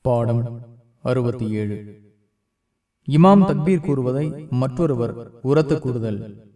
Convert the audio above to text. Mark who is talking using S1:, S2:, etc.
S1: பாடம் அறுபத்தி ஏழு. இமாம் தக்பீர் கூறுவதை மற்றொருவர் உரத்து கூறுதல்.